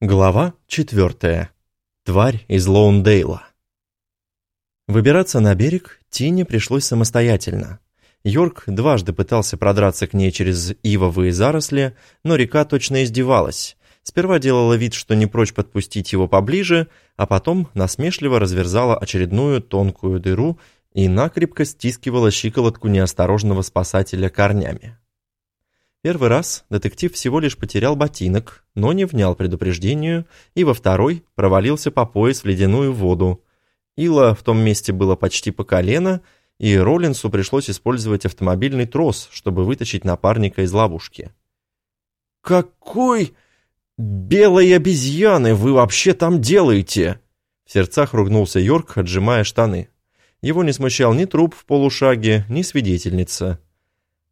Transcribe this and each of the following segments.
Глава четвертая. Тварь из Лоундейла. Выбираться на берег Тине пришлось самостоятельно. Йорк дважды пытался продраться к ней через ивовые заросли, но река точно издевалась. Сперва делала вид, что не прочь подпустить его поближе, а потом насмешливо разверзала очередную тонкую дыру и накрепко стискивала щиколотку неосторожного спасателя корнями. Первый раз детектив всего лишь потерял ботинок, но не внял предупреждению, и во второй провалился по пояс в ледяную воду. Ила в том месте было почти по колено, и Роллинсу пришлось использовать автомобильный трос, чтобы вытащить напарника из ловушки. «Какой белой обезьяны вы вообще там делаете?» В сердцах ругнулся Йорк, отжимая штаны. Его не смущал ни труп в полушаге, ни свидетельница.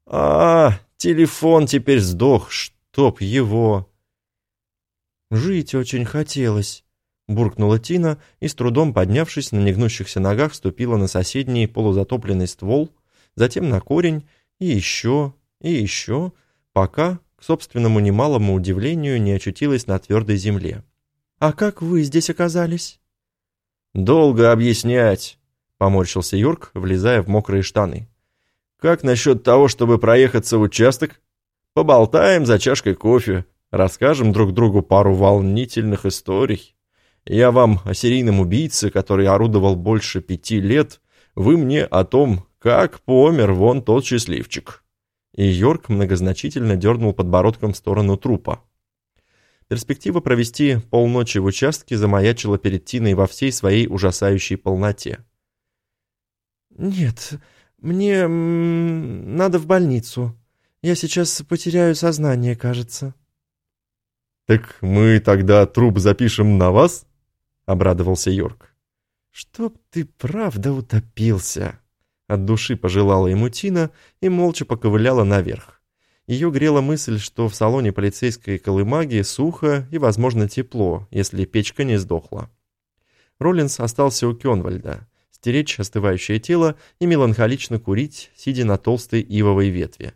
«А, Телефон теперь сдох, чтоб его. Жить очень хотелось, буркнула Тина и, с трудом поднявшись на негнущихся ногах, ступила на соседний полузатопленный ствол, затем на корень и еще, и еще, пока, к собственному немалому удивлению, не очутилась на твердой земле. «А как вы здесь оказались?» «Долго объяснять», — поморщился Юрк, влезая в мокрые штаны. Как насчет того, чтобы проехаться в участок? Поболтаем за чашкой кофе, расскажем друг другу пару волнительных историй. Я вам о серийном убийце, который орудовал больше пяти лет, вы мне о том, как помер вон тот счастливчик». И Йорк многозначительно дернул подбородком в сторону трупа. Перспектива провести полночи в участке замаячила перед Тиной во всей своей ужасающей полноте. «Нет, «Мне надо в больницу. Я сейчас потеряю сознание, кажется». «Так мы тогда труп запишем на вас?» — обрадовался Йорк. «Чтоб ты правда утопился!» От души пожелала ему Тина и молча поковыляла наверх. Ее грела мысль, что в салоне полицейской колымаги сухо и, возможно, тепло, если печка не сдохла. Роллинс остался у Кёнвальда стеречь остывающее тело и меланхолично курить, сидя на толстой ивовой ветви.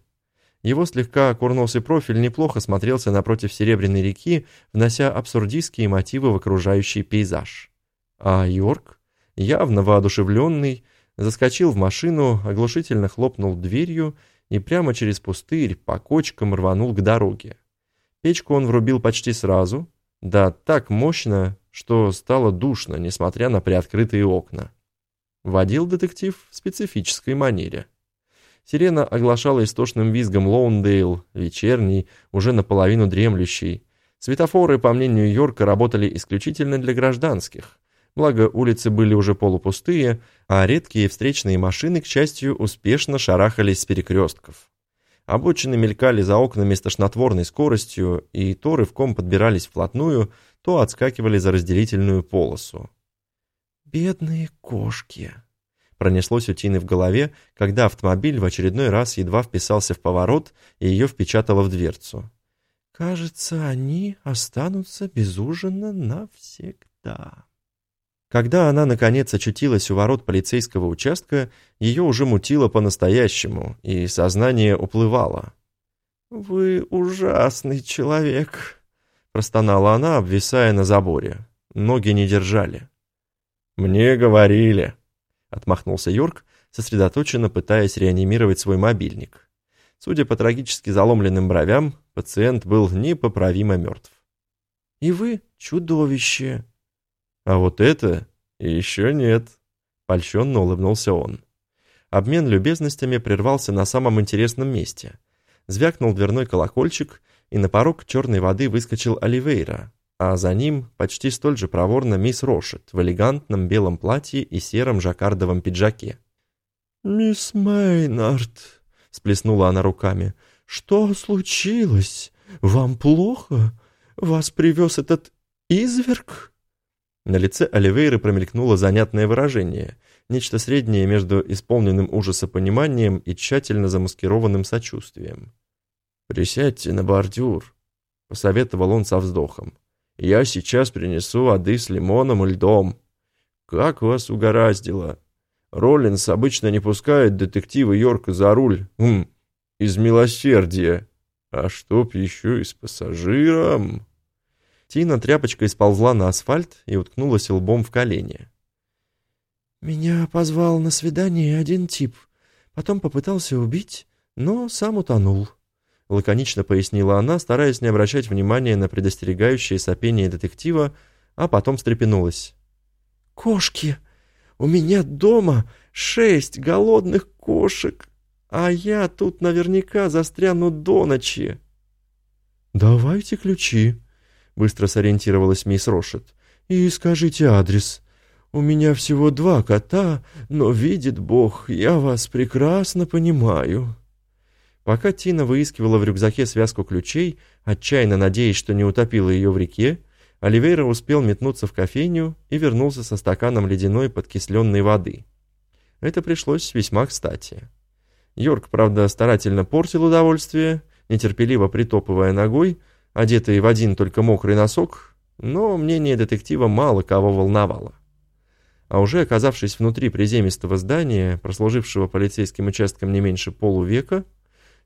Его слегка курносый профиль неплохо смотрелся напротив Серебряной реки, внося абсурдистские мотивы в окружающий пейзаж. А Йорк, явно воодушевленный, заскочил в машину, оглушительно хлопнул дверью и прямо через пустырь по кочкам рванул к дороге. Печку он врубил почти сразу, да так мощно, что стало душно, несмотря на приоткрытые окна. Водил детектив в специфической манере. Сирена оглашала истошным визгом Лоундейл, вечерний, уже наполовину дремлющий. Светофоры, по мнению Йорка, работали исключительно для гражданских. Благо, улицы были уже полупустые, а редкие встречные машины, к счастью, успешно шарахались с перекрестков. Обочины мелькали за окнами с тошнотворной скоростью, и то рывком подбирались вплотную, то отскакивали за разделительную полосу. «Бедные кошки!» Пронеслось у Тины в голове, когда автомобиль в очередной раз едва вписался в поворот и ее впечатало в дверцу. «Кажется, они останутся без ужина навсегда». Когда она, наконец, очутилась у ворот полицейского участка, ее уже мутило по-настоящему, и сознание уплывало. «Вы ужасный человек», — простонала она, обвисая на заборе. Ноги не держали. «Мне говорили», — отмахнулся Йорк, сосредоточенно пытаясь реанимировать свой мобильник. Судя по трагически заломленным бровям, пациент был непоправимо мертв. «И вы чудовище!» «А вот это еще нет», — польщенно улыбнулся он. Обмен любезностями прервался на самом интересном месте. Звякнул дверной колокольчик, и на порог черной воды выскочил Оливейра, а за ним почти столь же проворно мисс Рошет в элегантном белом платье и сером жаккардовом пиджаке. «Мисс Мейнард», — сплеснула она руками, — «что случилось? Вам плохо? Вас привез этот изверг?» На лице Оливейры промелькнуло занятное выражение, нечто среднее между исполненным ужаса пониманием и тщательно замаскированным сочувствием. «Присядьте на бордюр», — посоветовал он со вздохом. Я сейчас принесу воды с лимоном и льдом. Как вас угораздило? Роллинс обычно не пускает детектива Йорка за руль. Хм, из милосердия. А чтоб еще и с пассажиром? Тина тряпочкой сползла на асфальт и уткнулась лбом в колени. «Меня позвал на свидание один тип. Потом попытался убить, но сам утонул», — лаконично пояснила она, стараясь не обращать внимания на предостерегающее сопение детектива, а потом встрепенулась. «Кошки! У меня дома шесть голодных кошек, а я тут наверняка застряну до ночи». «Давайте ключи», — быстро сориентировалась мисс Рошет, — «и скажите адрес». У меня всего два кота, но, видит Бог, я вас прекрасно понимаю». Пока Тина выискивала в рюкзаке связку ключей, отчаянно надеясь, что не утопила ее в реке, Оливейра успел метнуться в кофейню и вернулся со стаканом ледяной подкисленной воды. Это пришлось весьма кстати. Йорк, правда, старательно портил удовольствие, нетерпеливо притопывая ногой, одетый в один только мокрый носок, но мнение детектива мало кого волновало а уже оказавшись внутри приземистого здания, прослужившего полицейским участком не меньше полувека,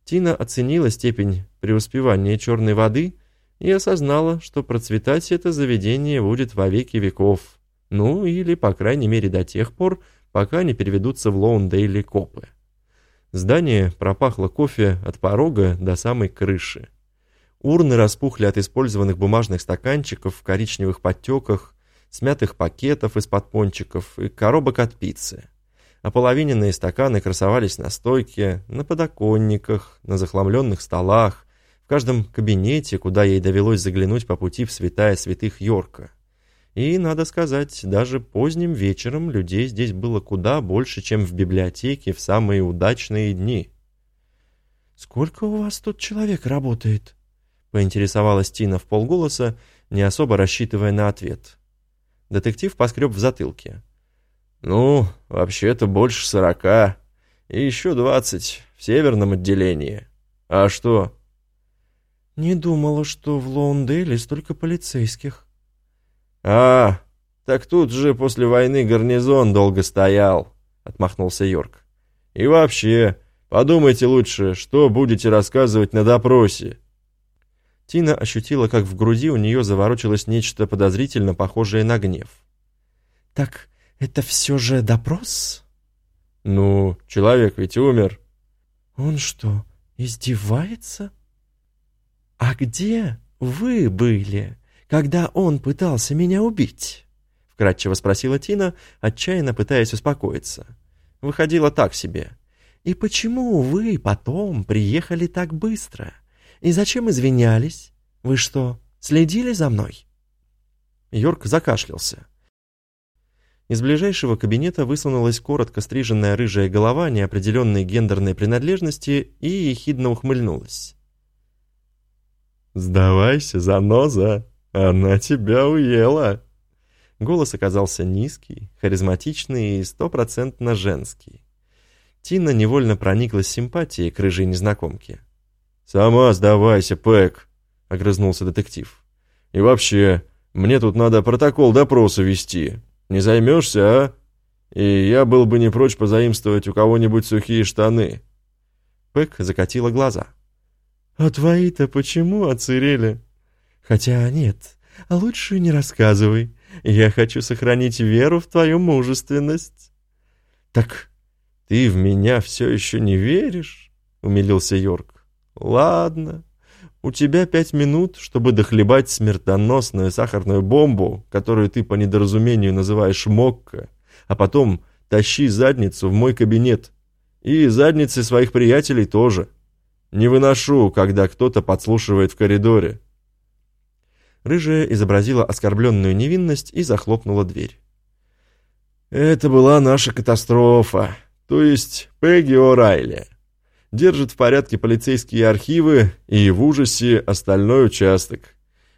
Тина оценила степень преуспевания черной воды и осознала, что процветать это заведение будет во веки веков, ну или, по крайней мере, до тех пор, пока не переведутся в Лоундейли копы. Здание пропахло кофе от порога до самой крыши. Урны распухли от использованных бумажных стаканчиков в коричневых подтеках, смятых пакетов из-под пончиков и коробок от пиццы. Ополовиненные стаканы красовались на стойке, на подоконниках, на захламленных столах, в каждом кабинете, куда ей довелось заглянуть по пути в святая святых Йорка. И, надо сказать, даже поздним вечером людей здесь было куда больше, чем в библиотеке в самые удачные дни. «Сколько у вас тут человек работает?» — поинтересовалась Тина в полголоса, не особо рассчитывая на ответ. Детектив поскреб в затылке. «Ну, вообще-то больше сорока. И еще двадцать в северном отделении. А что?» «Не думала, что в Лоунделе столько полицейских». «А, так тут же после войны гарнизон долго стоял», — отмахнулся Йорк. «И вообще, подумайте лучше, что будете рассказывать на допросе. Тина ощутила, как в груди у нее заворочилось нечто подозрительно похожее на гнев. «Так это все же допрос?» «Ну, человек ведь умер». «Он что, издевается?» «А где вы были, когда он пытался меня убить?» Вкратчиво спросила Тина, отчаянно пытаясь успокоиться. Выходило так себе. «И почему вы потом приехали так быстро?» «И зачем извинялись? Вы что, следили за мной?» Йорк закашлялся. Из ближайшего кабинета высунулась коротко стриженная рыжая голова неопределенной гендерной принадлежности и ехидно ухмыльнулась. «Сдавайся, заноза! Она тебя уела!» Голос оказался низкий, харизматичный и стопроцентно женский. Тина невольно прониклась симпатией к рыжей незнакомке. «Сама сдавайся, Пэк», — огрызнулся детектив. «И вообще, мне тут надо протокол допроса вести. Не займешься, а? И я был бы не прочь позаимствовать у кого-нибудь сухие штаны». Пэк закатила глаза. «А твои-то почему оцерели?» «Хотя нет, лучше не рассказывай. Я хочу сохранить веру в твою мужественность». «Так ты в меня все еще не веришь?» — умилился Йорк. Ладно, у тебя пять минут, чтобы дохлебать смертоносную сахарную бомбу, которую ты по недоразумению называешь мокко, а потом тащи задницу в мой кабинет. И задницы своих приятелей тоже. Не выношу, когда кто-то подслушивает в коридоре. Рыжая изобразила оскорбленную невинность и захлопнула дверь. Это была наша катастрофа, то есть Пегги О'Райли держит в порядке полицейские архивы и в ужасе остальной участок.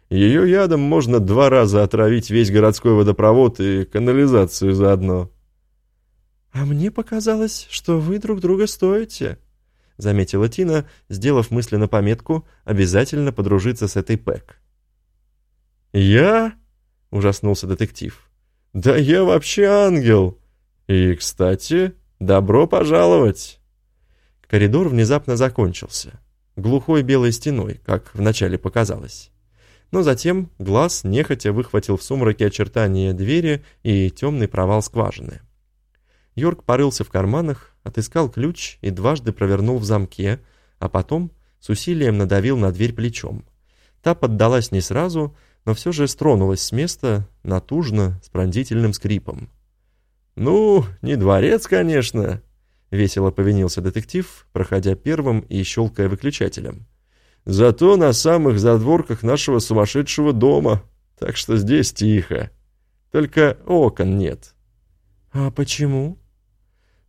Ее ядом можно два раза отравить весь городской водопровод и канализацию заодно. «А мне показалось, что вы друг друга стоите», — заметила Тина, сделав мысленно пометку «обязательно подружиться с этой Пэк». «Я?» — ужаснулся детектив. «Да я вообще ангел! И, кстати, добро пожаловать!» Коридор внезапно закончился. Глухой белой стеной, как вначале показалось. Но затем глаз нехотя выхватил в сумраке очертания двери и темный провал скважины. Йорк порылся в карманах, отыскал ключ и дважды провернул в замке, а потом с усилием надавил на дверь плечом. Та поддалась не сразу, но все же стронулась с места, натужно, с пронзительным скрипом. «Ну, не дворец, конечно», — весело повинился детектив, проходя первым и щелкая выключателем. «Зато на самых задворках нашего сумасшедшего дома, так что здесь тихо. Только окон нет». «А почему?»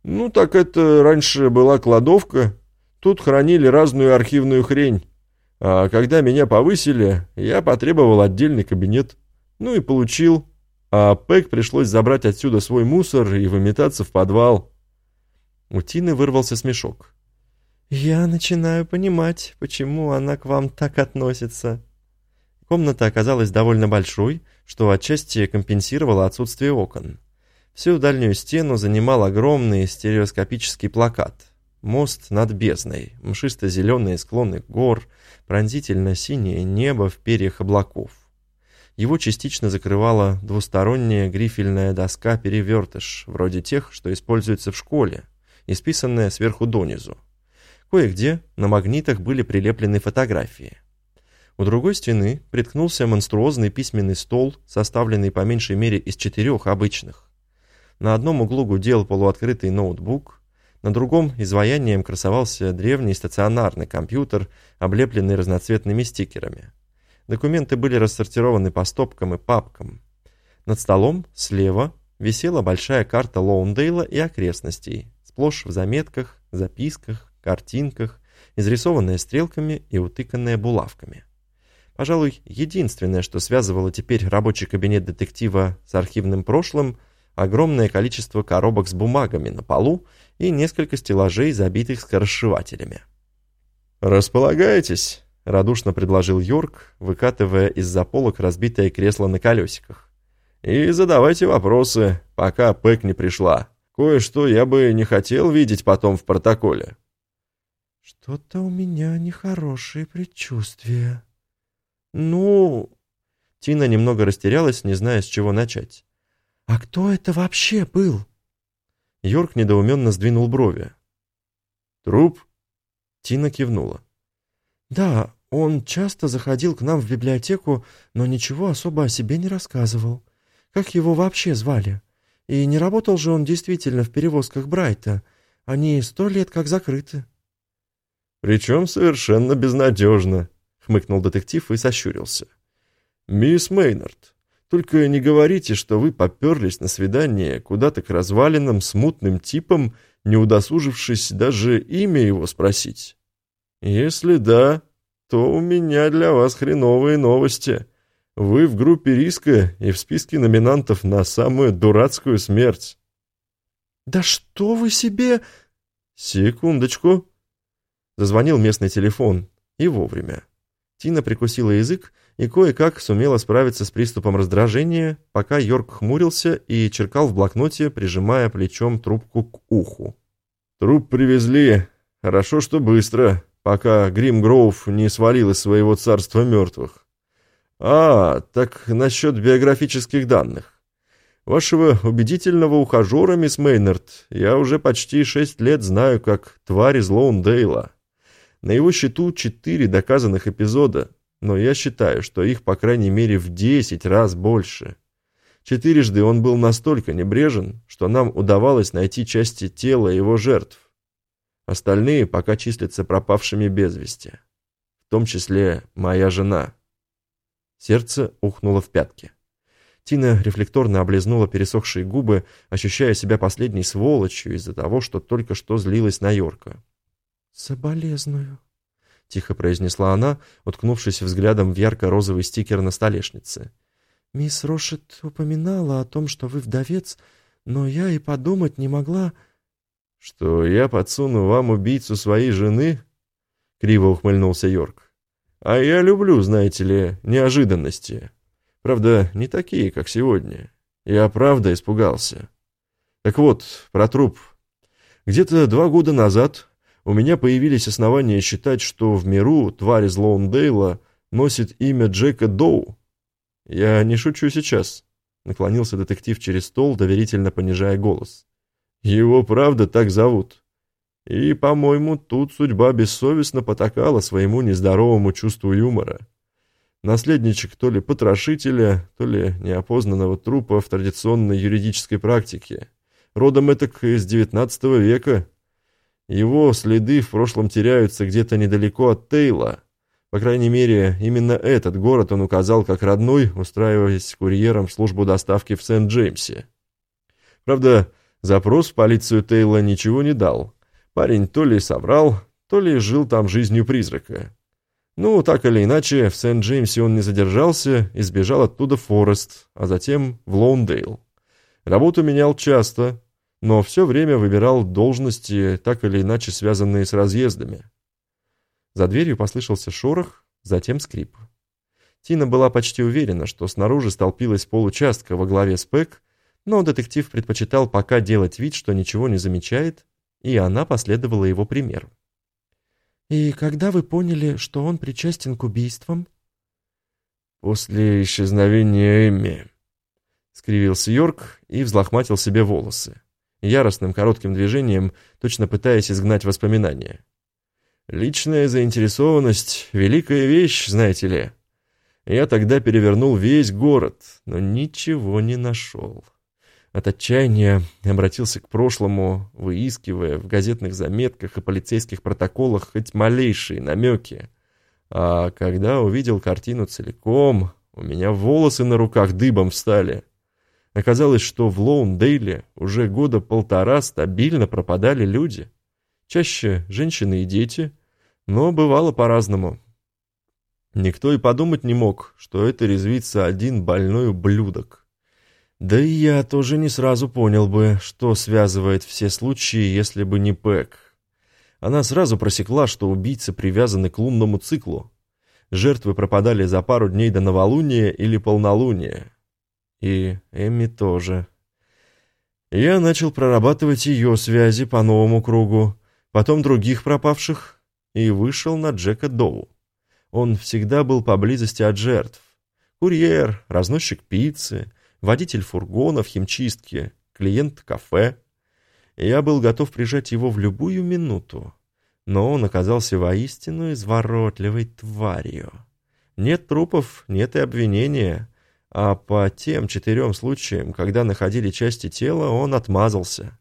«Ну, так это раньше была кладовка. Тут хранили разную архивную хрень. А когда меня повысили, я потребовал отдельный кабинет. Ну и получил. А Пэк пришлось забрать отсюда свой мусор и выметаться в подвал». У Тины вырвался смешок. «Я начинаю понимать, почему она к вам так относится». Комната оказалась довольно большой, что отчасти компенсировало отсутствие окон. Всю дальнюю стену занимал огромный стереоскопический плакат. Мост над бездной, мшисто-зеленые склоны гор, пронзительно-синее небо в перьях облаков. Его частично закрывала двусторонняя грифельная доска-перевертыш, вроде тех, что используются в школе, исписанная сверху донизу. Кое-где на магнитах были прилеплены фотографии. У другой стены приткнулся монструозный письменный стол, составленный по меньшей мере из четырех обычных. На одном углу гудел полуоткрытый ноутбук, на другом изваянием красовался древний стационарный компьютер, облепленный разноцветными стикерами. Документы были рассортированы по стопкам и папкам. Над столом, слева, висела большая карта Лоундейла и окрестностей, сплошь в заметках, записках, картинках, изрисованная стрелками и утыканная булавками. Пожалуй, единственное, что связывало теперь рабочий кабинет детектива с архивным прошлым – огромное количество коробок с бумагами на полу и несколько стеллажей, забитых скоросшивателями. «Располагайтесь», — радушно предложил Йорк, выкатывая из-за полок разбитое кресло на колесиках. «И задавайте вопросы, пока Пэк не пришла. Кое-что я бы не хотел видеть потом в протоколе». «Что-то у меня нехорошие предчувствия». «Ну...» Тина немного растерялась, не зная, с чего начать. «А кто это вообще был?» Йорк недоуменно сдвинул брови. «Труп?» Тина кивнула. «Да, он часто заходил к нам в библиотеку, но ничего особо о себе не рассказывал. Как его вообще звали? И не работал же он действительно в перевозках Брайта. Они сто лет как закрыты». «Причем совершенно безнадежно», — хмыкнул детектив и сощурился. «Мисс Мейнард, только не говорите, что вы поперлись на свидание куда-то к развалинам смутным типам, не удосужившись даже имя его спросить. Если да, то у меня для вас хреновые новости. Вы в группе риска и в списке номинантов на самую дурацкую смерть. «Да что вы себе...» «Секундочку». Зазвонил местный телефон. И вовремя. Тина прикусила язык и кое-как сумела справиться с приступом раздражения, пока Йорк хмурился и черкал в блокноте, прижимая плечом трубку к уху. «Труп привезли. Хорошо, что быстро, пока Грим Гроув не свалил из своего царства мертвых. А, так насчет биографических данных. Вашего убедительного ухажера, мисс Мейнард, я уже почти шесть лет знаю как тварь из Лоундейла. На его счету четыре доказанных эпизода, но я считаю, что их по крайней мере в 10 раз больше. Четырежды он был настолько небрежен, что нам удавалось найти части тела его жертв. Остальные пока числятся пропавшими без вести. В том числе моя жена. Сердце ухнуло в пятки. Тина рефлекторно облизнула пересохшие губы, ощущая себя последней сволочью из-за того, что только что злилась на Йорка. «Соболезную», — тихо произнесла она, уткнувшись взглядом в ярко-розовый стикер на столешнице. «Мисс Рошет упоминала о том, что вы вдовец, но я и подумать не могла...» «Что я подсуну вам убийцу своей жены?» — криво ухмыльнулся Йорк. «А я люблю, знаете ли, неожиданности. Правда, не такие, как сегодня. Я правда испугался. Так вот, про труп. Где-то два года назад у меня появились основания считать, что в миру тварь из Лоундейла носит имя Джека Доу. Я не шучу сейчас, наклонился детектив через стол, доверительно понижая голос. Его правда так зовут. И, по-моему, тут судьба бессовестно потакала своему нездоровому чувству юмора. Наследничек то ли потрошителя, то ли неопознанного трупа в традиционной юридической практике. Родом этак из XIX века. Его следы в прошлом теряются где-то недалеко от Тейла. По крайней мере, именно этот город он указал как родной, устраиваясь курьером в службу доставки в Сент-Джеймсе. Правда, запрос в полицию Тейла ничего не дал. Парень то ли соврал, то ли жил там жизнью призрака. Ну, так или иначе, в Сент-Джеймсе он не задержался и сбежал оттуда в Форест, а затем в Лоундейл. Работу менял часто, но все время выбирал должности, так или иначе связанные с разъездами. За дверью послышался шорох, затем скрип. Тина была почти уверена, что снаружи столпилась получастка во главе с но детектив предпочитал пока делать вид, что ничего не замечает, и она последовала его примеру. «И когда вы поняли, что он причастен к убийствам?» «После исчезновения Эмми», — скривился Йорк и взлохматил себе волосы, яростным коротким движением, точно пытаясь изгнать воспоминания. «Личная заинтересованность — великая вещь, знаете ли. Я тогда перевернул весь город, но ничего не нашел». От отчаяния обратился к прошлому, выискивая в газетных заметках и полицейских протоколах хоть малейшие намеки. А когда увидел картину целиком, у меня волосы на руках дыбом встали. Оказалось, что в Лоундейле уже года полтора стабильно пропадали люди. Чаще женщины и дети, но бывало по-разному. Никто и подумать не мог, что это резвится один больной ублюдок. Да и я тоже не сразу понял бы, что связывает все случаи, если бы не Пэк. Она сразу просекла, что убийцы привязаны к лунному циклу. Жертвы пропадали за пару дней до новолуния или полнолуния. И Эмми тоже. Я начал прорабатывать ее связи по новому кругу, потом других пропавших, и вышел на Джека Доу. Он всегда был поблизости от жертв. Курьер, разносчик пиццы — водитель фургона в химчистке, клиент кафе. Я был готов прижать его в любую минуту, но он оказался воистину изворотливой тварью. Нет трупов, нет и обвинения, а по тем четырем случаям, когда находили части тела, он отмазался.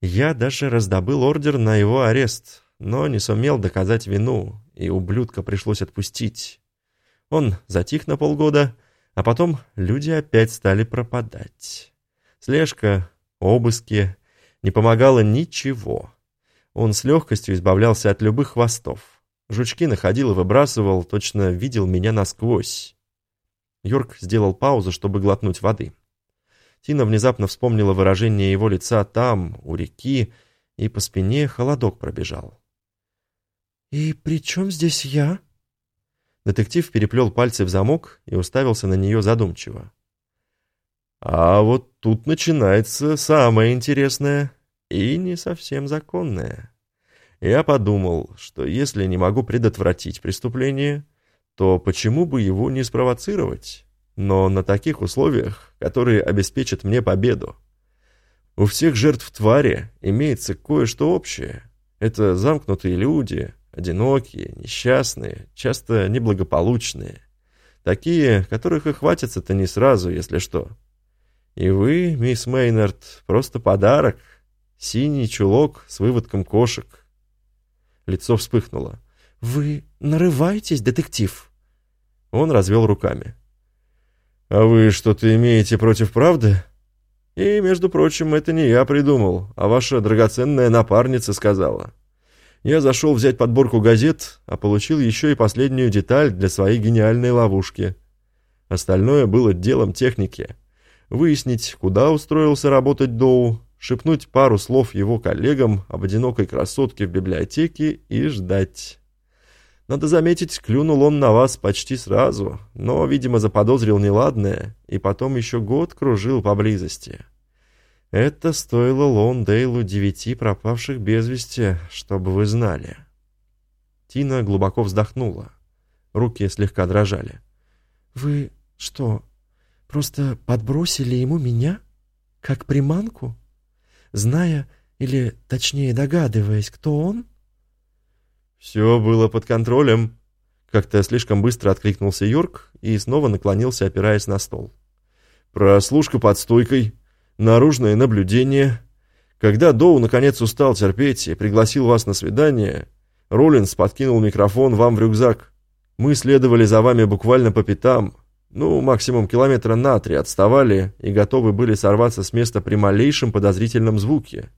Я даже раздобыл ордер на его арест, но не сумел доказать вину, и ублюдка пришлось отпустить. Он затих на полгода, а потом люди опять стали пропадать. Слежка, обыски, не помогало ничего. Он с легкостью избавлялся от любых хвостов. Жучки находил и выбрасывал, точно видел меня насквозь. Йорк сделал паузу, чтобы глотнуть воды. Тина внезапно вспомнила выражение его лица там, у реки, и по спине холодок пробежал. «И при чем здесь я?» Детектив переплел пальцы в замок и уставился на нее задумчиво. «А вот тут начинается самое интересное и не совсем законное. Я подумал, что если не могу предотвратить преступление, то почему бы его не спровоцировать, но на таких условиях, которые обеспечат мне победу. У всех жертв твари имеется кое-что общее. Это замкнутые люди, Одинокие, несчастные, часто неблагополучные. Такие, которых и хватится-то не сразу, если что. И вы, мисс Мейнард, просто подарок. Синий чулок с выводком кошек. Лицо вспыхнуло. «Вы нарываетесь, детектив?» Он развел руками. «А вы что-то имеете против правды?» «И, между прочим, это не я придумал, а ваша драгоценная напарница сказала я зашел взять подборку газет, а получил еще и последнюю деталь для своей гениальной ловушки. Остальное было делом техники. Выяснить, куда устроился работать Доу, шепнуть пару слов его коллегам об одинокой красотке в библиотеке и ждать. Надо заметить, клюнул он на вас почти сразу, но, видимо, заподозрил неладное, и потом еще год кружил поблизости. Это стоило Лондейлу девяти пропавших без вести, чтобы вы знали. Тина глубоко вздохнула. Руки слегка дрожали. «Вы что, просто подбросили ему меня? Как приманку? Зная, или точнее догадываясь, кто он?» «Все было под контролем», — как-то слишком быстро откликнулся Йорк и снова наклонился, опираясь на стол. «Прослушка под стойкой, наружное наблюдение. Когда Доу наконец устал терпеть и пригласил вас на свидание, Роллинс подкинул микрофон вам в рюкзак. Мы следовали за вами буквально по пятам, ну, максимум километра на три отставали и готовы были сорваться с места при малейшем подозрительном звуке.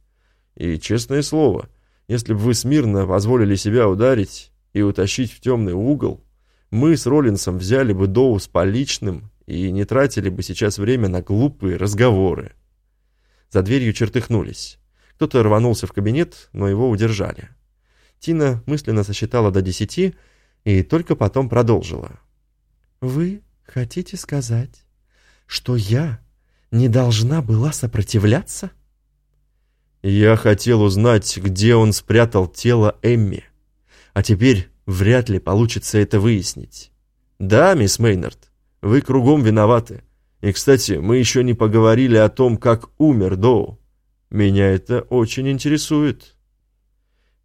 И, честное слово, если бы вы смирно позволили себя ударить и утащить в темный угол, мы с Роллинсом взяли бы Доу с поличным и не тратили бы сейчас время на глупые разговоры. За дверью чертыхнулись. Кто-то рванулся в кабинет, но его удержали. Тина мысленно сосчитала до десяти и только потом продолжила. «Вы хотите сказать, что я не должна была сопротивляться?» «Я хотел узнать, где он спрятал тело Эмми, а теперь вряд ли получится это выяснить. Да, мисс Мейнард, вы кругом виноваты. И, кстати, мы еще не поговорили о том, как умер Доу. Меня это очень интересует».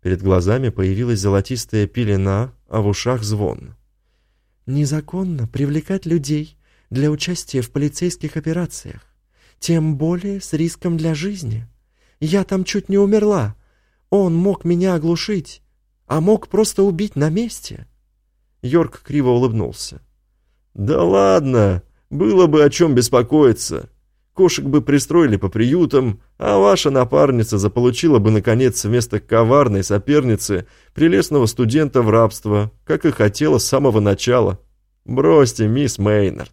Перед глазами появилась золотистая пелена, а в ушах звон. «Незаконно привлекать людей для участия в полицейских операциях, тем более с риском для жизни. Я там чуть не умерла. Он мог меня оглушить, а мог просто убить на месте». Йорк криво улыбнулся. «Да ладно, было бы о чем беспокоиться. Кошек бы пристроили по приютам, а ваша напарница заполучила бы, наконец, вместо коварной соперницы прелестного студента в рабство, как и хотела с самого начала. Бросьте, мисс Мейнард.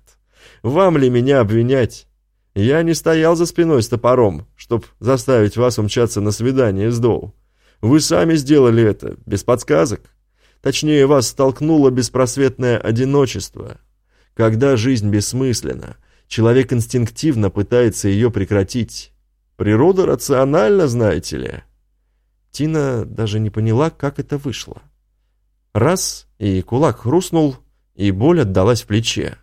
Вам ли меня обвинять? Я не стоял за спиной с топором, чтоб заставить вас умчаться на свидание с Доу. Вы сами сделали это, без подсказок. Точнее, вас столкнуло беспросветное одиночество. Когда жизнь бессмысленна, Человек инстинктивно пытается ее прекратить. Природа рациональна, знаете ли. Тина даже не поняла, как это вышло. Раз, и кулак хрустнул, и боль отдалась в плече.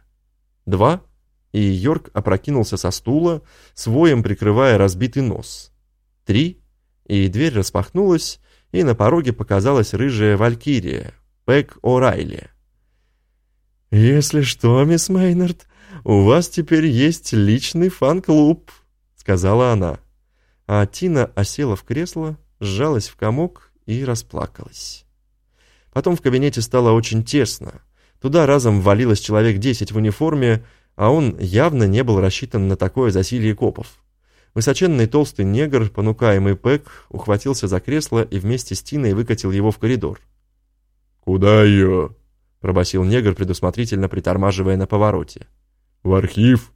Два, и Йорк опрокинулся со стула, своим прикрывая разбитый нос. Три, и дверь распахнулась, и на пороге показалась рыжая валькирия, Пэк О'Райли. «Если что, мисс Мейнард, у вас теперь есть личный фан-клуб», — сказала она. А Тина осела в кресло, сжалась в комок и расплакалась. Потом в кабинете стало очень тесно. Туда разом ввалилось человек десять в униформе, а он явно не был рассчитан на такое засилье копов. Высоченный толстый негр, понукаемый Пэк, ухватился за кресло и вместе с Тиной выкатил его в коридор. «Куда ее?» — пробасил негр, предусмотрительно притормаживая на повороте. В архив?»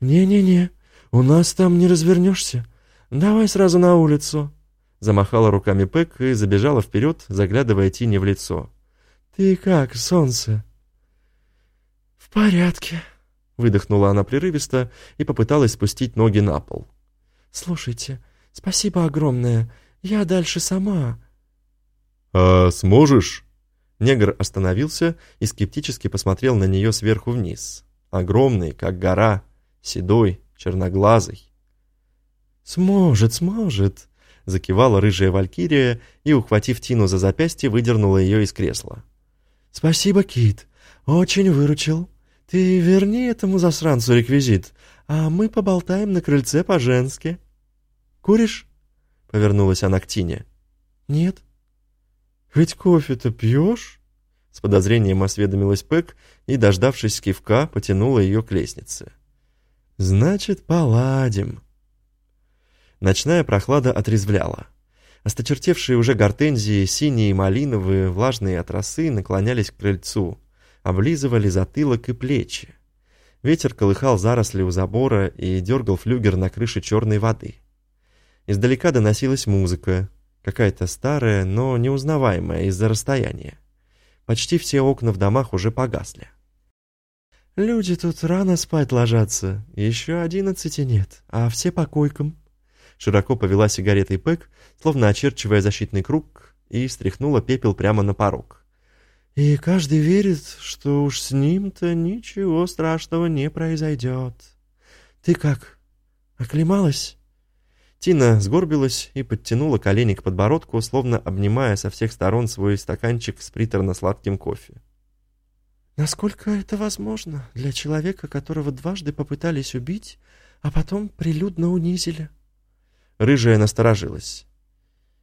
«Не-не-не, у нас там не развернешься. Давай сразу на улицу». Замахала руками Пэк и забежала вперед, заглядывая Тине в лицо. «Ты как, солнце?» «В порядке», — выдохнула она прерывисто и попыталась спустить ноги на пол. «Слушайте, спасибо огромное. Я дальше сама». «А сможешь?» Негр остановился и скептически посмотрел на нее сверху вниз. Огромный, как гора, седой, черноглазый. «Сможет, сможет», — закивала рыжая валькирия и, ухватив Тину за запястье, выдернула ее из кресла. «Спасибо, Кит, очень выручил. Ты верни этому засранцу реквизит, а мы поболтаем на крыльце по-женски. Куришь?» — повернулась она к Тине. «Нет», «Ведь кофе-то пьешь?» С подозрением осведомилась Пэк и, дождавшись кивка, потянула ее к лестнице. «Значит, поладим». Ночная прохлада отрезвляла. Осточертевшие уже гортензии, синие и малиновые, влажные от росы, наклонялись к крыльцу, облизывали затылок и плечи. Ветер колыхал заросли у забора и дергал флюгер на крыше черной воды. Издалека доносилась музыка, Какая-то старая, но неузнаваемая из-за расстояния. Почти все окна в домах уже погасли. «Люди тут рано спать ложатся, еще одиннадцати нет, а все по койкам». Широко повела сигаретой Пэк, словно очерчивая защитный круг, и стряхнула пепел прямо на порог. И каждый верит, что уж с ним-то ничего страшного не произойдет. Ты как, оклемалась?» Тина сгорбилась и подтянула колени к подбородку, словно обнимая со всех сторон свой стаканчик с приторно-сладким кофе. «Насколько это возможно для человека, которого дважды попытались убить, а потом прилюдно унизили?» Рыжая насторожилась.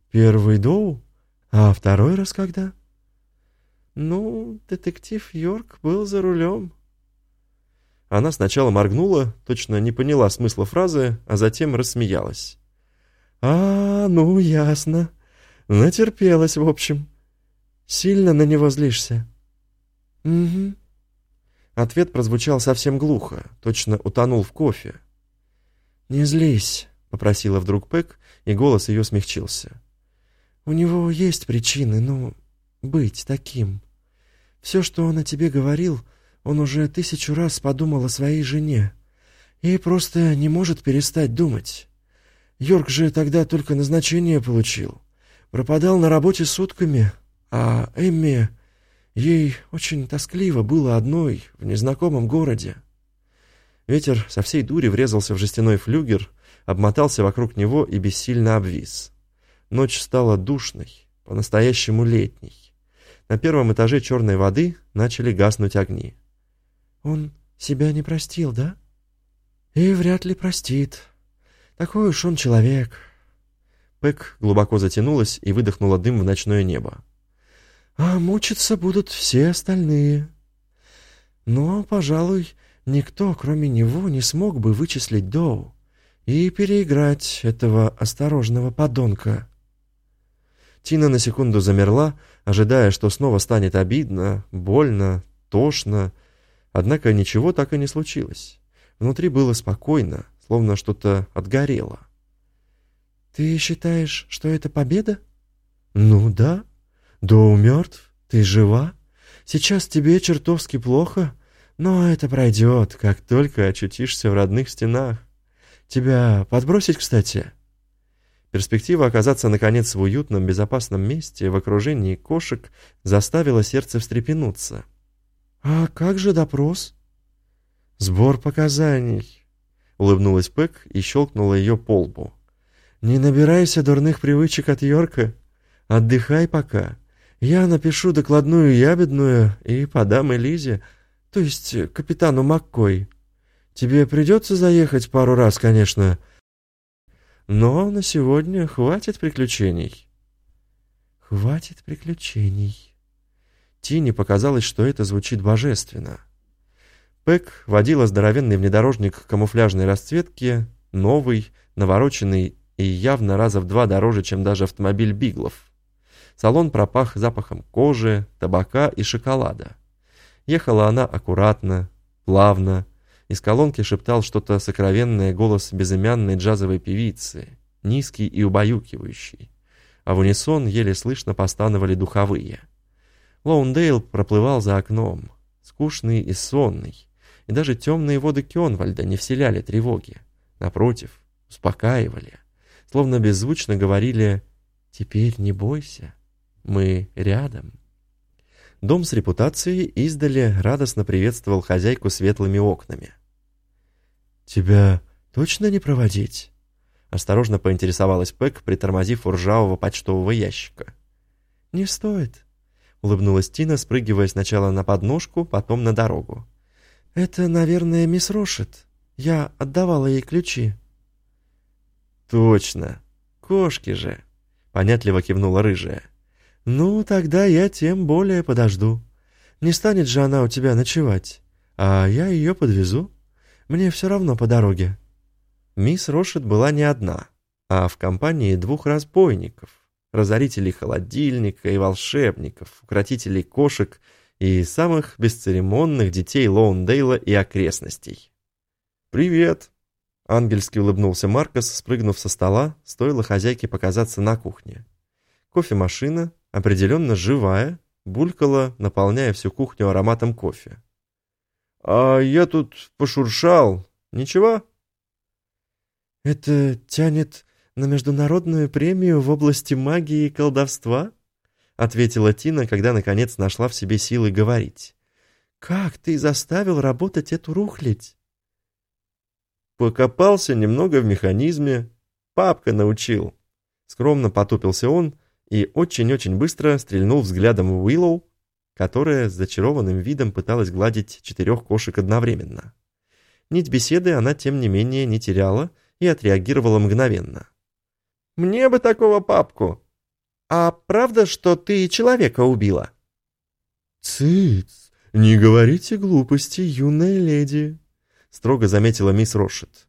«Первый Доу? А второй раз когда?» «Ну, детектив Йорк был за рулем». Она сначала моргнула, точно не поняла смысла фразы, а затем рассмеялась. «А, ну, ясно. Натерпелась, в общем. Сильно на него злишься?» «Угу». Ответ прозвучал совсем глухо, точно утонул в кофе. «Не злись», — попросила вдруг Пэк, и голос ее смягчился. «У него есть причины, ну, быть таким. Все, что он о тебе говорил, он уже тысячу раз подумал о своей жене и просто не может перестать думать. Йорк же тогда только назначение получил. Пропадал на работе сутками, а Эмми... Ей очень тоскливо было одной в незнакомом городе. Ветер со всей дури врезался в жестяной флюгер, обмотался вокруг него и бессильно обвис. Ночь стала душной, по-настоящему летней. На первом этаже черной воды начали гаснуть огни. «Он себя не простил, да?» «И вряд ли простит. Такой уж он человек». Пэк глубоко затянулась и выдохнула дым в ночное небо а мучиться будут все остальные. Но, пожалуй, никто, кроме него, не смог бы вычислить Доу и переиграть этого осторожного подонка. Тина на секунду замерла, ожидая, что снова станет обидно, больно, тошно, однако ничего так и не случилось. Внутри было спокойно, словно что-то отгорело. «Ты считаешь, что это победа?» «Ну да», Доу мертв? Ты жива? Сейчас тебе чертовски плохо, но это пройдет, как только очутишься в родных стенах. Тебя подбросить, кстати?» Перспектива оказаться, наконец, в уютном, безопасном месте в окружении кошек заставила сердце встрепенуться. «А как же допрос?» «Сбор показаний», — улыбнулась Пэк и щелкнула ее по лбу. «Не набирайся дурных привычек от Йорка. Отдыхай пока. Я напишу докладную ябедную и подам Элизе, то есть капитану Маккой. Тебе придется заехать пару раз, конечно, но на сегодня хватит приключений». «Хватит приключений». Тине показалось, что это звучит божественно. Пэк водила здоровенный внедорожник камуфляжной расцветки, новый, навороченный и явно раза в два дороже, чем даже автомобиль Биглов. Салон пропах запахом кожи, табака и шоколада. Ехала она аккуратно, плавно. Из колонки шептал что-то сокровенное голос безымянной джазовой певицы, низкий и убаюкивающий. А в унисон еле слышно постанывали духовые. Лоундейл проплывал за окном, скучный и сонный, и даже темные воды Кёнвальда не вселяли тревоги. Напротив, успокаивали, словно беззвучно говорили «Теперь не бойся». Мы рядом. Дом с репутацией издали радостно приветствовал хозяйку светлыми окнами. «Тебя точно не проводить?» Осторожно поинтересовалась Пэк, притормозив у ржавого почтового ящика. «Не стоит», — улыбнулась Тина, спрыгивая сначала на подножку, потом на дорогу. «Это, наверное, мисс Рошет. Я отдавала ей ключи». «Точно. Кошки же!» — понятливо кивнула рыжая. «Ну, тогда я тем более подожду. Не станет же она у тебя ночевать, а я ее подвезу. Мне все равно по дороге». Мисс Рошет была не одна, а в компании двух разбойников, разорителей холодильника и волшебников, укротителей кошек и самых бесцеремонных детей Лоундейла и окрестностей. «Привет!» — ангельски улыбнулся Маркос, спрыгнув со стола, стоило хозяйке показаться на кухне. Кофемашина, определенно живая, булькала, наполняя всю кухню ароматом кофе. «А я тут пошуршал. Ничего?» «Это тянет на международную премию в области магии и колдовства?» Ответила Тина, когда наконец нашла в себе силы говорить. «Как ты заставил работать эту рухлядь?» Покопался немного в механизме. Папка научил. Скромно потупился он и очень-очень быстро стрельнул взглядом в Уиллоу, которая с зачарованным видом пыталась гладить четырех кошек одновременно. Нить беседы она, тем не менее, не теряла и отреагировала мгновенно. «Мне бы такого папку! А правда, что ты человека убила?» «Цыц, не говорите глупости, юная леди!» — строго заметила мисс Рошет.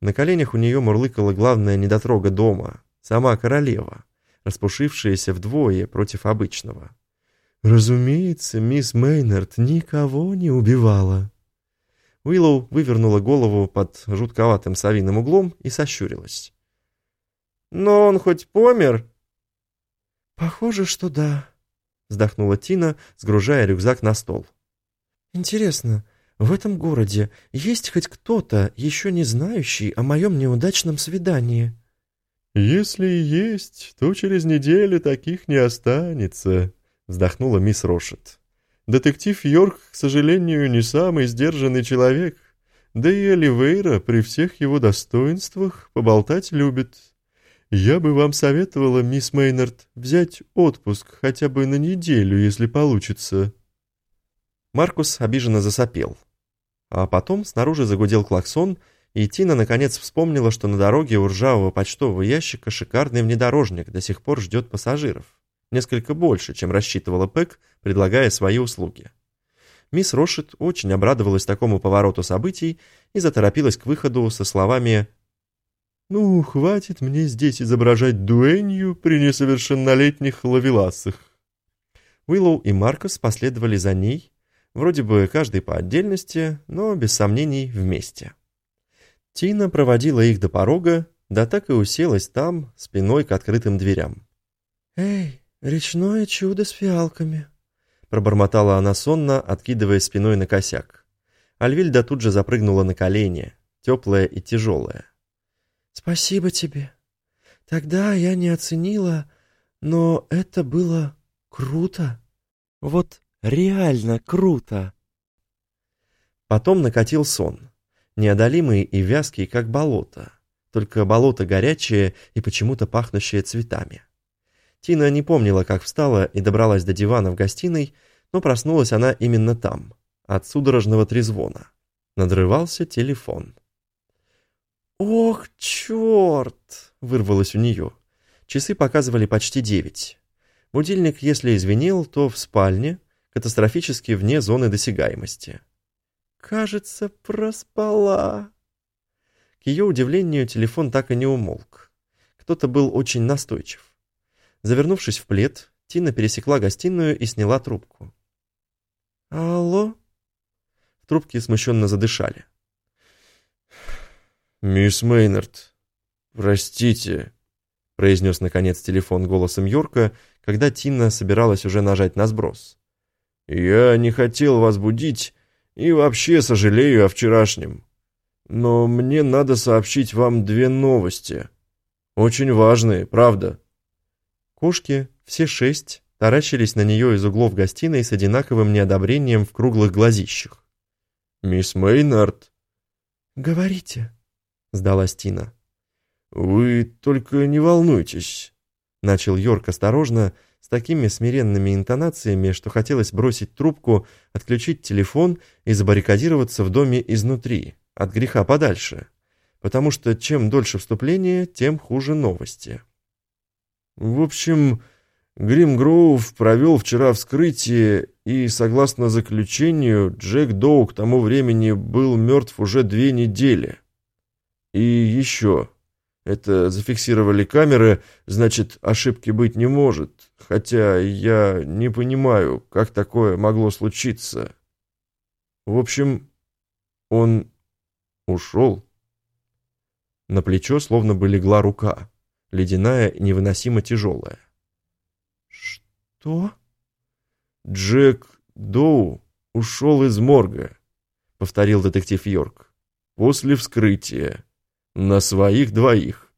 На коленях у нее мурлыкала главная недотрога дома, сама королева, распушившаяся вдвое против обычного. «Разумеется, мисс Мейнард никого не убивала». Уиллоу вывернула голову под жутковатым совиным углом и сощурилась. «Но он хоть помер?» «Похоже, что да», — вздохнула Тина, сгружая рюкзак на стол. «Интересно, в этом городе есть хоть кто-то, еще не знающий о моем неудачном свидании?» «Если и есть, то через неделю таких не останется», — вздохнула мисс Рошет. «Детектив Йорк, к сожалению, не самый сдержанный человек, да и Оливейра при всех его достоинствах поболтать любит. Я бы вам советовала, мисс Мейнард, взять отпуск хотя бы на неделю, если получится». Маркус обиженно засопел. А потом снаружи загудел клаксон, и Тина наконец вспомнила, что на дороге у ржавого почтового ящика шикарный внедорожник до сих пор ждет пассажиров. Несколько больше, чем рассчитывала Пэк, предлагая свои услуги. Мисс Рошет очень обрадовалась такому повороту событий и заторопилась к выходу со словами «Ну, хватит мне здесь изображать дуэнью при несовершеннолетних ловеласах». Уиллоу и Маркус последовали за ней, Вроде бы каждый по отдельности, но без сомнений вместе. Тина проводила их до порога, да так и уселась там, спиной к открытым дверям. «Эй, речное чудо с фиалками!» Пробормотала она сонно, откидывая спиной на косяк. Альвильда тут же запрыгнула на колени, теплая и тяжелая. «Спасибо тебе. Тогда я не оценила, но это было круто. Вот Реально круто!» Потом накатил сон, неодолимый и вязкий, как болото, только болото горячее и почему-то пахнущее цветами. Тина не помнила, как встала и добралась до дивана в гостиной, но проснулась она именно там, от судорожного трезвона. Надрывался телефон. «Ох, черт!» — вырвалось у нее. Часы показывали почти девять. Будильник, если извинил, то в спальне — катастрофически вне зоны досягаемости. «Кажется, проспала». К ее удивлению, телефон так и не умолк. Кто-то был очень настойчив. Завернувшись в плед, Тина пересекла гостиную и сняла трубку. «Алло?» В трубке смущенно задышали. «Мисс Мейнард, простите», — произнес наконец телефон голосом Йорка, когда Тина собиралась уже нажать на сброс. Я не хотел вас будить и вообще сожалею о вчерашнем. Но мне надо сообщить вам две новости. Очень важные, правда. Кошки, все шесть, таращились на нее из углов гостиной с одинаковым неодобрением в круглых глазищах. «Мисс Мейнард». «Говорите», — сдалась Тина. «Вы только не волнуйтесь», — начал Йорк осторожно, — с такими смиренными интонациями, что хотелось бросить трубку, отключить телефон и забаррикадироваться в доме изнутри, от греха подальше. Потому что чем дольше вступление, тем хуже новости. В общем, Грим Гроув провел вчера вскрытие, и, согласно заключению, Джек Доу к тому времени был мертв уже две недели. И еще... Это зафиксировали камеры, значит, ошибки быть не может. Хотя я не понимаю, как такое могло случиться. В общем, он ушел. На плечо словно бы легла рука, ледяная невыносимо тяжелая. «Что?» «Джек Доу ушел из морга», — повторил детектив Йорк. «После вскрытия». На своих двоих.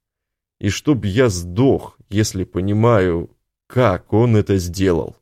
И чтоб я сдох, если понимаю, как он это сделал.